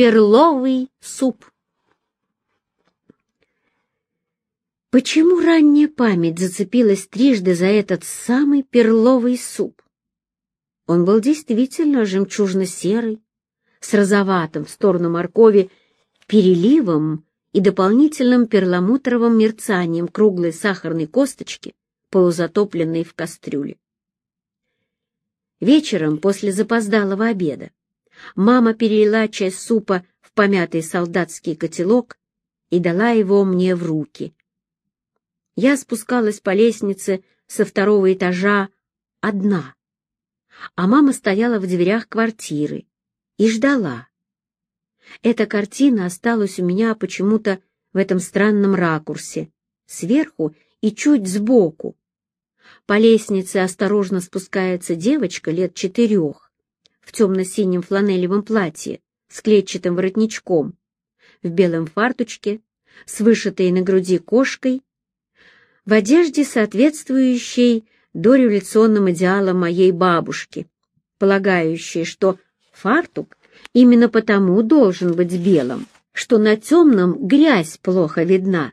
Перловый суп. Почему ранняя память зацепилась трижды за этот самый перловый суп? Он был действительно жемчужно-серый, с розоватым в сторону моркови переливом и дополнительным перламутровым мерцанием круглой сахарной косточки, полузатопленной в кастрюле. Вечером после запоздалого обеда мама перелила часть супа в помятый солдатский котелок и дала его мне в руки. Я спускалась по лестнице со второго этажа одна, а мама стояла в дверях квартиры и ждала. Эта картина осталась у меня почему-то в этом странном ракурсе, сверху и чуть сбоку. По лестнице осторожно спускается девочка лет четырех в темно-синем фланелевом платье с клетчатым воротничком, в белом фартучке, с вышитой на груди кошкой в одежде, соответствующей дореволюционным идеалам моей бабушки, полагающей, что фартук именно потому должен быть белым, что на темном грязь плохо видна.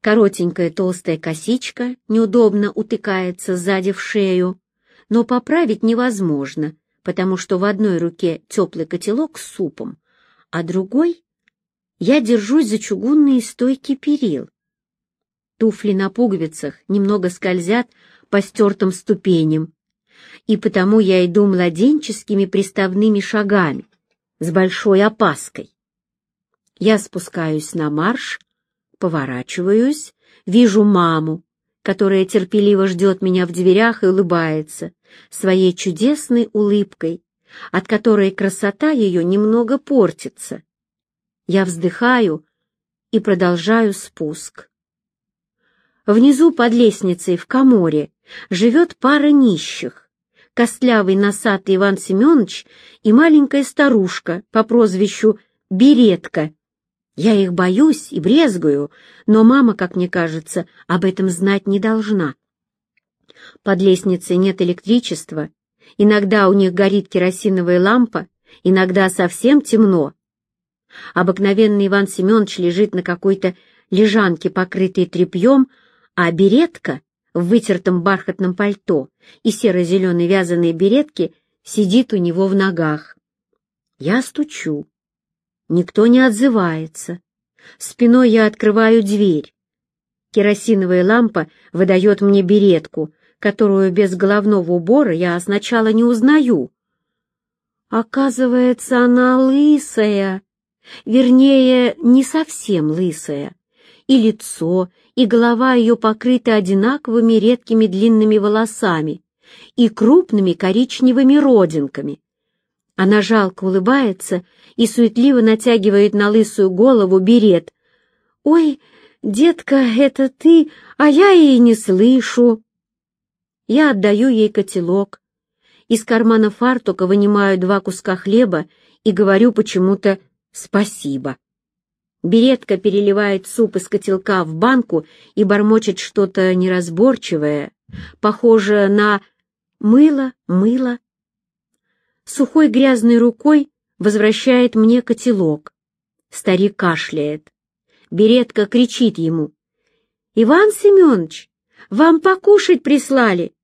Коротенькая толстая косичка неудобно утыкается сзади в шею, но поправить невозможно, потому что в одной руке теплый котелок с супом, а другой я держусь за чугунные стойки перил, Туфли на пуговицах немного скользят по стертым ступеням, и потому я иду младенческими приставными шагами, с большой опаской. Я спускаюсь на марш, поворачиваюсь, вижу маму, которая терпеливо ждет меня в дверях и улыбается своей чудесной улыбкой, от которой красота ее немного портится. Я вздыхаю и продолжаю спуск. Внизу под лестницей в коморе живет пара нищих. Костлявый носатый Иван Семенович и маленькая старушка по прозвищу Беретка. Я их боюсь и брезгую, но мама, как мне кажется, об этом знать не должна. Под лестницей нет электричества, иногда у них горит керосиновая лампа, иногда совсем темно. Обыкновенный Иван Семенович лежит на какой-то лежанке, покрытой тряпьем, а беретка в вытертом бархатном пальто и серо-зеленой вязаной беретке сидит у него в ногах. Я стучу. Никто не отзывается. Спиной я открываю дверь. Керосиновая лампа выдает мне беретку, которую без головного убора я сначала не узнаю. Оказывается, она лысая. Вернее, не совсем лысая. И лицо, и голова ее покрыта одинаковыми редкими длинными волосами и крупными коричневыми родинками. Она жалко улыбается и суетливо натягивает на лысую голову берет. «Ой, детка, это ты, а я и не слышу!» Я отдаю ей котелок. Из кармана фартука вынимаю два куска хлеба и говорю почему-то «спасибо». Беретка переливает суп из котелка в банку и бормочет что-то неразборчивое, похожее на «мыло, мыло». Сухой грязной рукой возвращает мне котелок. Старик кашляет. Беретка кричит ему. «Иван Семенович, вам покушать прислали!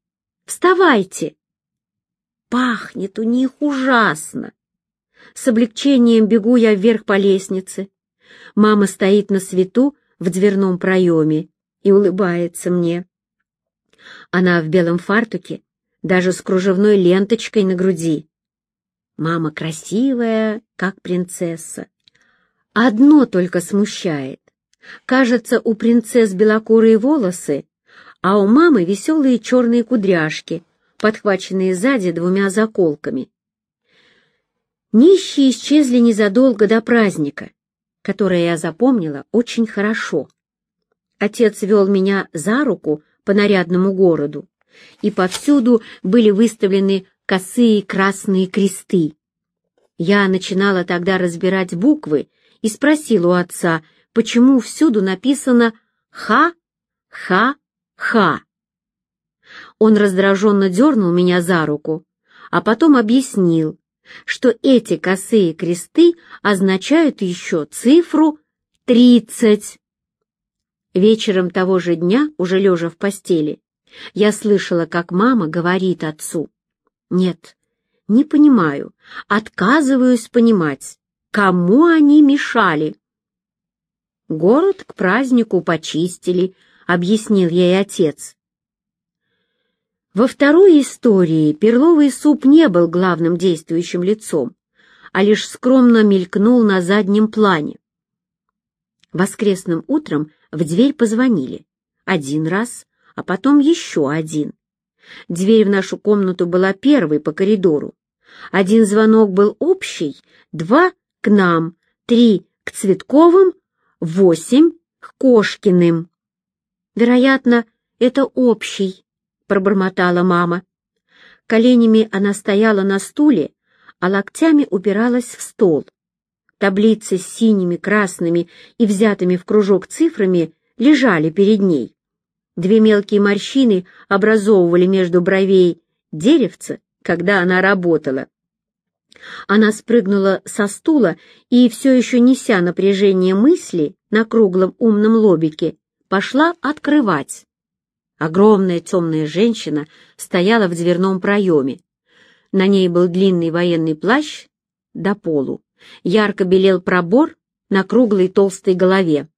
Вставайте!» Пахнет у них ужасно. С облегчением бегу я вверх по лестнице. Мама стоит на свету в дверном проеме и улыбается мне. Она в белом фартуке, даже с кружевной ленточкой на груди. Мама красивая, как принцесса. Одно только смущает. Кажется, у принцесс белокурые волосы, а у мамы веселые черные кудряшки, подхваченные сзади двумя заколками. Нищие исчезли незадолго до праздника, которое я запомнила очень хорошо. Отец вел меня за руку по нарядному городу, и повсюду были выставлены косые красные кресты. Я начинала тогда разбирать буквы и спросила у отца, почему всюду написано «Ха, Ха, Ха». Он раздраженно дернул меня за руку, а потом объяснил, что эти косые кресты означают еще цифру тридцать. Вечером того же дня, уже лежа в постели, я слышала, как мама говорит отцу. «Нет, не понимаю, отказываюсь понимать, кому они мешали». «Город к празднику почистили», — объяснил ей отец. Во второй истории перловый суп не был главным действующим лицом, а лишь скромно мелькнул на заднем плане. Воскресным утром в дверь позвонили. Один раз, а потом еще один. Дверь в нашу комнату была первой по коридору. Один звонок был общий, два — к нам, три — к Цветковым, восемь — к Кошкиным. Вероятно, это общий, — пробормотала мама. Коленями она стояла на стуле, а локтями упиралась в стол. Таблицы с синими, красными и взятыми в кружок цифрами лежали перед ней. Две мелкие морщины образовывали между бровей деревца, когда она работала. Она спрыгнула со стула и, все еще неся напряжение мысли на круглом умном лобике, пошла открывать. Огромная темная женщина стояла в дверном проеме. На ней был длинный военный плащ до полу. Ярко белел пробор на круглой толстой голове.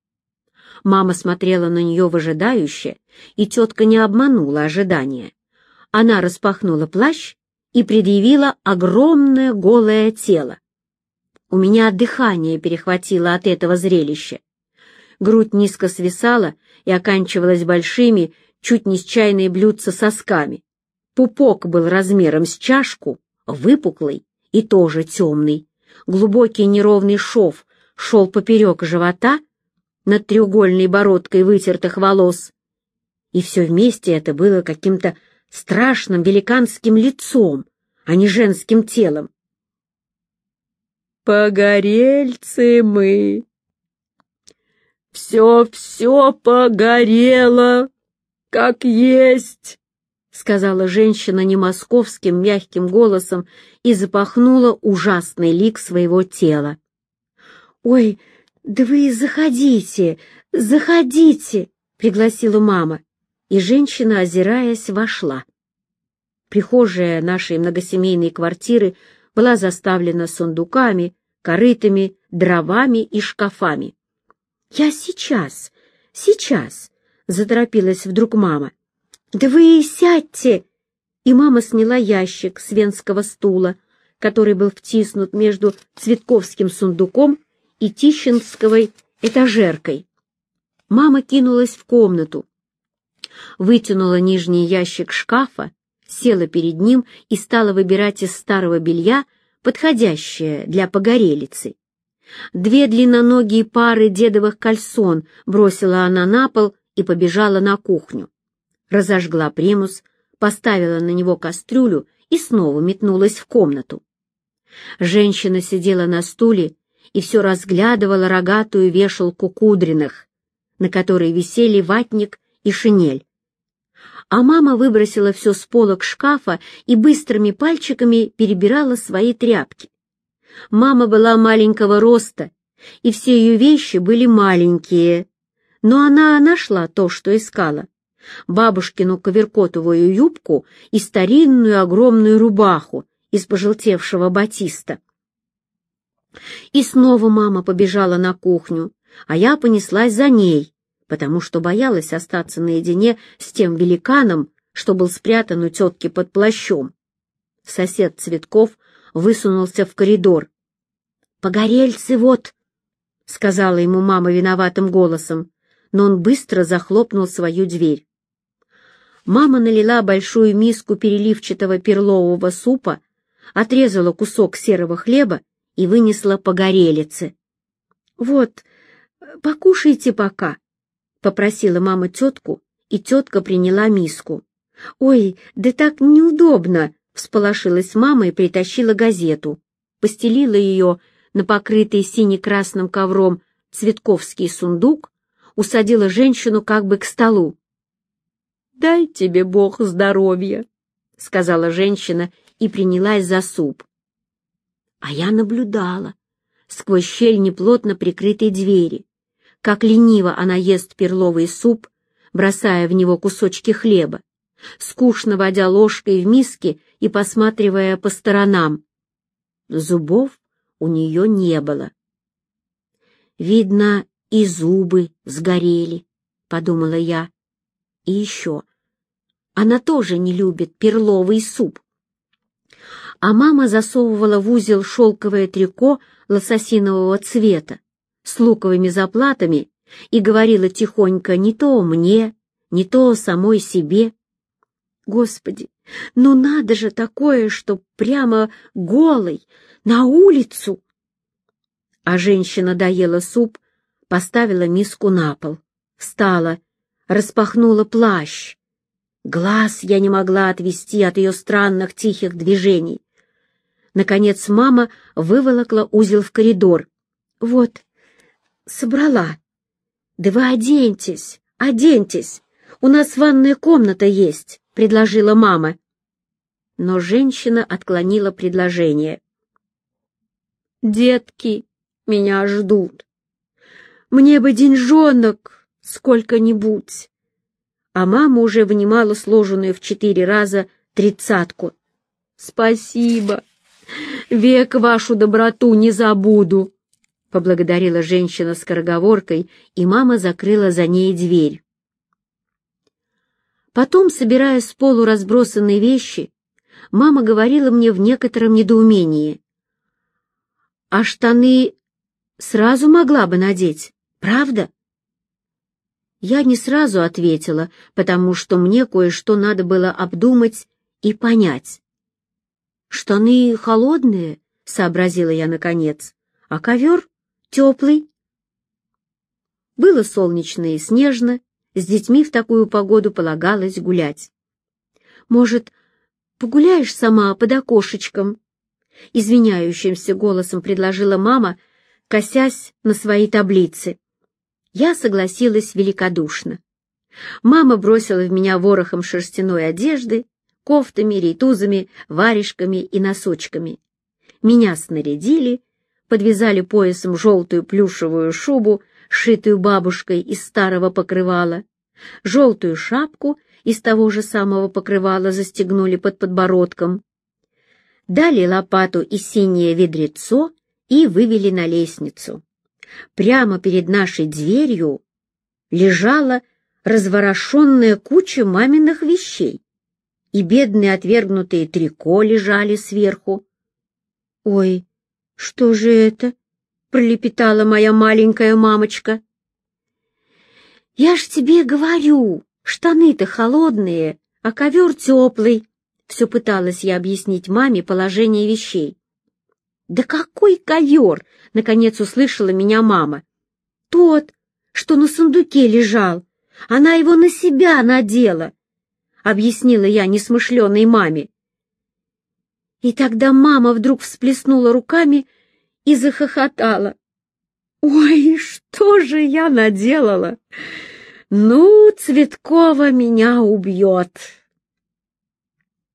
Мама смотрела на нее выжидающе, и тетка не обманула ожидания. Она распахнула плащ и предъявила огромное голое тело. У меня дыхание перехватило от этого зрелища. Грудь низко свисала и оканчивалась большими, чуть не с чайные блюдца сосками. Пупок был размером с чашку, выпуклый и тоже темный. Глубокий неровный шов шел поперек живота над треугольной бородкой вытертых волос. И все вместе это было каким-то страшным великанским лицом, а не женским телом. «Погорельцы мы! Все-все погорело, как есть!» — сказала женщина не московским мягким голосом и запахнула ужасный лик своего тела. «Ой, «Да вы заходите, заходите!» — пригласила мама, и женщина, озираясь, вошла. Прихожая нашей многосемейной квартиры была заставлена сундуками, корытами, дровами и шкафами. «Я сейчас, сейчас!» — заторопилась вдруг мама. «Да вы сядьте!» И мама сняла ящик с венского стула, который был втиснут между цветковским сундуком и Тищенсковой этажеркой. Мама кинулась в комнату, вытянула нижний ящик шкафа, села перед ним и стала выбирать из старого белья подходящее для погорелицы. Две длинноногие пары дедовых кальсон бросила она на пол и побежала на кухню. Разожгла примус, поставила на него кастрюлю и снова метнулась в комнату. Женщина сидела на стуле и все разглядывала рогатую вешалку кудриных, на которой висели ватник и шинель. А мама выбросила все с полок шкафа и быстрыми пальчиками перебирала свои тряпки. Мама была маленького роста, и все ее вещи были маленькие, но она нашла то, что искала. Бабушкину коверкотовую юбку и старинную огромную рубаху из пожелтевшего батиста. И снова мама побежала на кухню, а я понеслась за ней, потому что боялась остаться наедине с тем великаном, что был спрятан у тетки под плащом. Сосед Цветков высунулся в коридор. «Погорельцы вот!» — сказала ему мама виноватым голосом, но он быстро захлопнул свою дверь. Мама налила большую миску переливчатого перлового супа, отрезала кусок серого хлеба и вынесла погорелице. «Вот, покушайте пока», — попросила мама тетку, и тетка приняла миску. «Ой, да так неудобно!» — всполошилась мама и притащила газету, постелила ее на покрытый сине-красным ковром цветковский сундук, усадила женщину как бы к столу. «Дай тебе Бог здоровья», — сказала женщина и принялась за суп. А я наблюдала сквозь щель неплотно прикрытой двери, как лениво она ест перловый суп, бросая в него кусочки хлеба, скучно водя ложкой в миске и посматривая по сторонам. Зубов у нее не было. Видно, и зубы сгорели, — подумала я. И еще. Она тоже не любит перловый суп. А мама засовывала в узел шелковое трико лососинового цвета с луковыми заплатами и говорила тихонько не то мне, не то самой себе. Господи, ну надо же такое, что прямо голой, на улицу! А женщина доела суп, поставила миску на пол, встала, распахнула плащ. Глаз я не могла отвести от ее странных тихих движений. Наконец мама выволокла узел в коридор. «Вот, собрала. Да вы оденьтесь, оденьтесь. У нас ванная комната есть», — предложила мама. Но женщина отклонила предложение. «Детки меня ждут. Мне бы деньжонок сколько-нибудь». А мама уже вынимала сложенную в четыре раза тридцатку. «Спасибо. Век вашу доброту не забуду», — поблагодарила женщина скороговоркой, и мама закрыла за ней дверь. Потом, собирая с полу разбросанные вещи, мама говорила мне в некотором недоумении. А штаны сразу могла бы надеть, правда? Я не сразу ответила, потому что мне кое-что надо было обдумать и понять. «Штаны холодные», — сообразила я наконец, — «а ковер теплый». Было солнечно и снежно, с детьми в такую погоду полагалось гулять. «Может, погуляешь сама под окошечком?» Извиняющимся голосом предложила мама, косясь на свои таблицы. Я согласилась великодушно. Мама бросила в меня ворохом шерстяной одежды, кофтами, рейтузами, варежками и носочками. Меня снарядили, подвязали поясом желтую плюшевую шубу, сшитую бабушкой из старого покрывала, желтую шапку из того же самого покрывала застегнули под подбородком, дали лопату и синее ведрецо и вывели на лестницу. Прямо перед нашей дверью лежала разворошенная куча маминых вещей, и бедные отвергнутые трико лежали сверху. «Ой, что же это?» — пролепетала моя маленькая мамочка. «Я ж тебе говорю, штаны-то холодные, а ковер теплый», все пыталась я объяснить маме положение вещей. «Да какой ковер!» — наконец услышала меня мама. «Тот, что на сундуке лежал. Она его на себя надела», — объяснила я несмышленой маме. И тогда мама вдруг всплеснула руками и захохотала. «Ой, что же я наделала? Ну, Цветкова меня убьет!»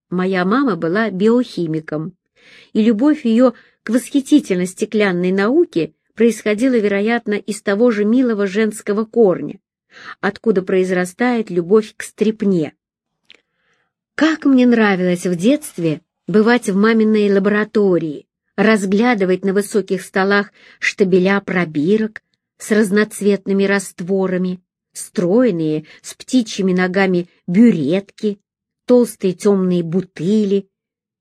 Моя мама была биохимиком, и любовь ее к восхитительно стеклянной науке происходила, вероятно, из того же милого женского корня, откуда произрастает любовь к стрепне. Как мне нравилось в детстве бывать в маминой лаборатории, разглядывать на высоких столах штабеля пробирок с разноцветными растворами, стройные, с птичьими ногами бюретки, толстые темные бутыли.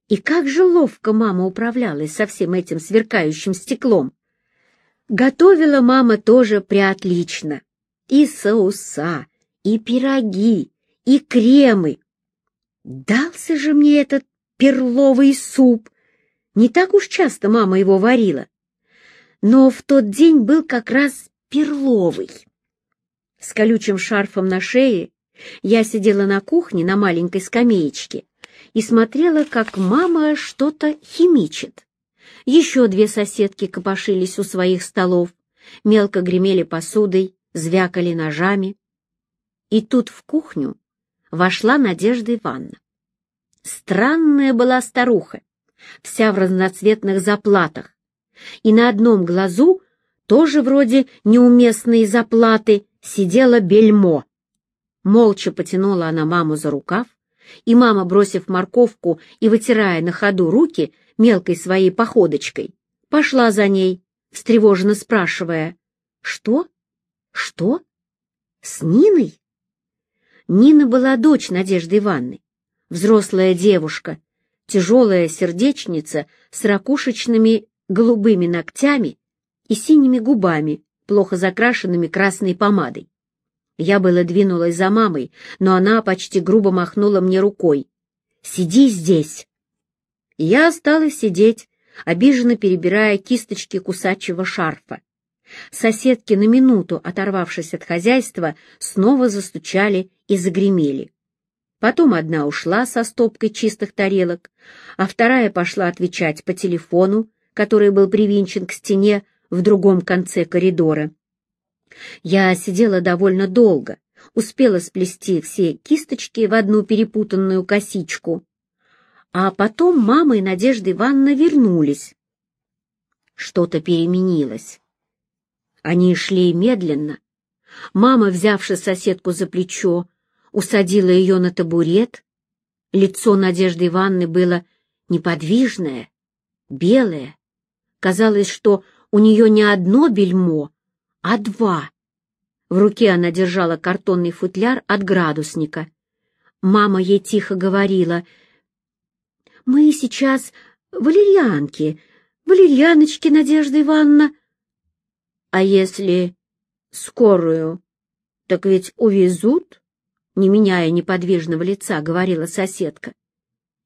И как же ловко мама управлялась со всем этим сверкающим стеклом. Готовила мама тоже приотлично. И соуса, и пироги, и кремы. Дался же мне этот перловый суп. Не так уж часто мама его варила. Но в тот день был как раз перловый. С колючим шарфом на шее я сидела на кухне на маленькой скамеечке и смотрела, как мама что-то химичит. Еще две соседки копошились у своих столов, мелко гремели посудой, звякали ножами. И тут в кухню вошла Надежда Ивановна. Странная была старуха, вся в разноцветных заплатах, и на одном глазу, тоже вроде неуместные заплаты, сидела бельмо. Молча потянула она маму за рукав, и мама, бросив морковку и вытирая на ходу руки мелкой своей походочкой, пошла за ней, встревоженно спрашивая, «Что? Что? С Ниной?» Нина была дочь Надежды Ивановны, взрослая девушка, тяжелая сердечница с ракушечными голубыми ногтями и синими губами, плохо закрашенными красной помадой. Я было двинулась за мамой, но она почти грубо махнула мне рукой. «Сиди здесь!» Я осталась сидеть, обиженно перебирая кисточки кусачего шарфа. Соседки на минуту, оторвавшись от хозяйства, снова застучали и загремели. Потом одна ушла со стопкой чистых тарелок, а вторая пошла отвечать по телефону, который был привинчен к стене в другом конце коридора. Я сидела довольно долго, успела сплести все кисточки в одну перепутанную косичку. А потом мама и Надежда Ивановна вернулись. Что-то переменилось. Они шли медленно. Мама, взявши соседку за плечо, усадила ее на табурет. Лицо Надежды Ивановны было неподвижное, белое. Казалось, что у нее не одно бельмо, а два. В руке она держала картонный футляр от градусника. Мама ей тихо говорила, «Мы сейчас валерьянки, валерьяночки, Надежда Ивановна». «А если скорую, так ведь увезут?» Не меняя неподвижного лица, говорила соседка.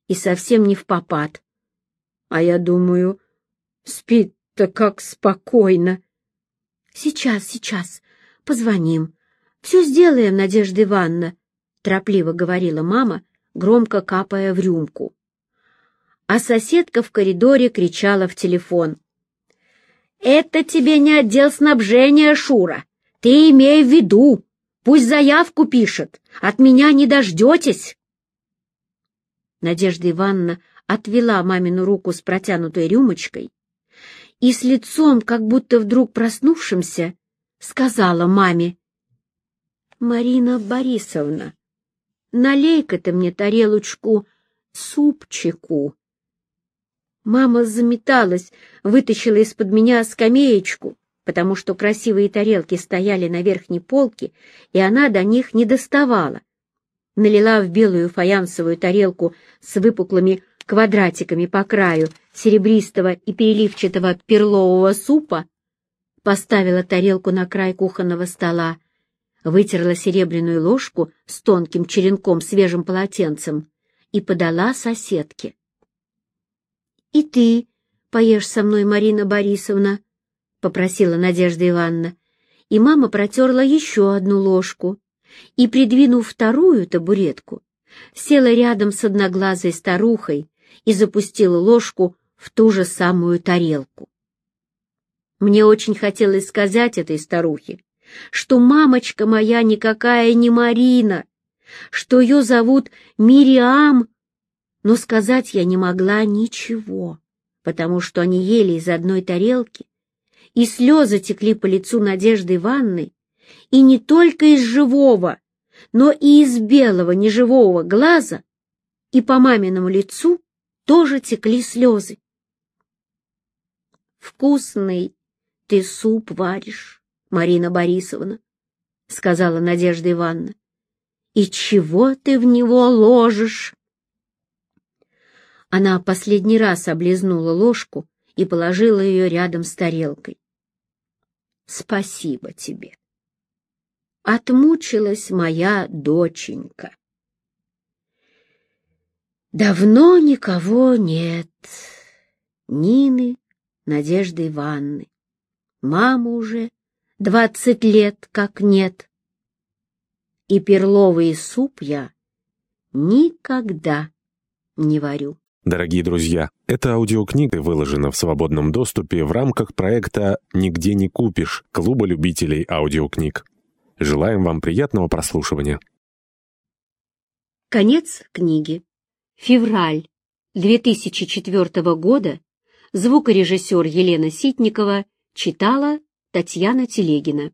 И совсем не в попад. А я думаю, спит-то как спокойно. Сейчас, сейчас, позвоним. Все сделаем, Надежда Ивановна, торопливо говорила мама, громко капая в рюмку. А соседка в коридоре кричала в телефон. «Это тебе не отдел снабжения, Шура. Ты имей в виду. Пусть заявку пишет. От меня не дождетесь. Надежда Ивановна отвела мамину руку с протянутой рюмочкой и с лицом, как будто вдруг проснувшимся, сказала маме, «Марина Борисовна, налей-ка ты мне тарелочку супчику». Мама заметалась, вытащила из-под меня скамеечку, потому что красивые тарелки стояли на верхней полке, и она до них не доставала. Налила в белую фаянсовую тарелку с выпуклыми квадратиками по краю серебристого и переливчатого перлового супа, поставила тарелку на край кухонного стола, вытерла серебряную ложку с тонким черенком свежим полотенцем и подала соседке. — И ты поешь со мной, Марина Борисовна, — попросила Надежда Ивановна, и мама протерла еще одну ложку и, придвинув вторую табуретку, села рядом с одноглазой старухой и запустила ложку в ту же самую тарелку. Мне очень хотелось сказать этой старухе, что мамочка моя никакая не Марина, что ее зовут Мириам, но сказать я не могла ничего, потому что они ели из одной тарелки, и слезы текли по лицу Надежды Ивановны, и не только из живого, но и из белого неживого глаза, и по маминому лицу тоже текли слезы. «Вкусный ты суп варишь, Марина Борисовна», — сказала Надежда Ивановна. «И чего ты в него ложишь?» Она последний раз облизнула ложку и положила ее рядом с тарелкой. «Спасибо тебе. Отмучилась моя доченька». Давно никого нет. Нины, Надежды Ивановны. Маму уже двадцать лет как нет. И перловый суп я никогда не варю. Дорогие друзья, эта аудиокнига выложена в свободном доступе в рамках проекта «Нигде не купишь» Клуба любителей аудиокниг. Желаем вам приятного прослушивания. Конец книги. Февраль 2004 года звукорежиссер Елена Ситникова читала Татьяна Телегина.